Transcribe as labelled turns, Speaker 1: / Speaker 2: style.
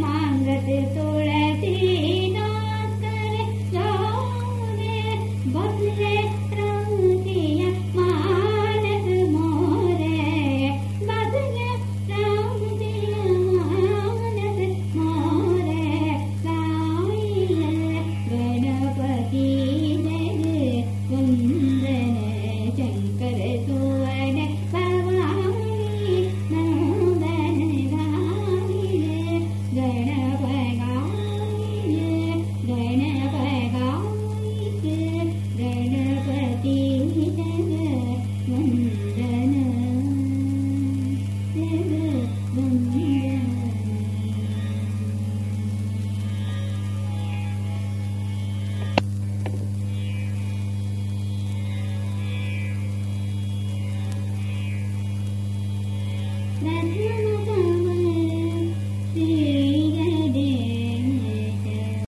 Speaker 1: मांगत तो Nigerian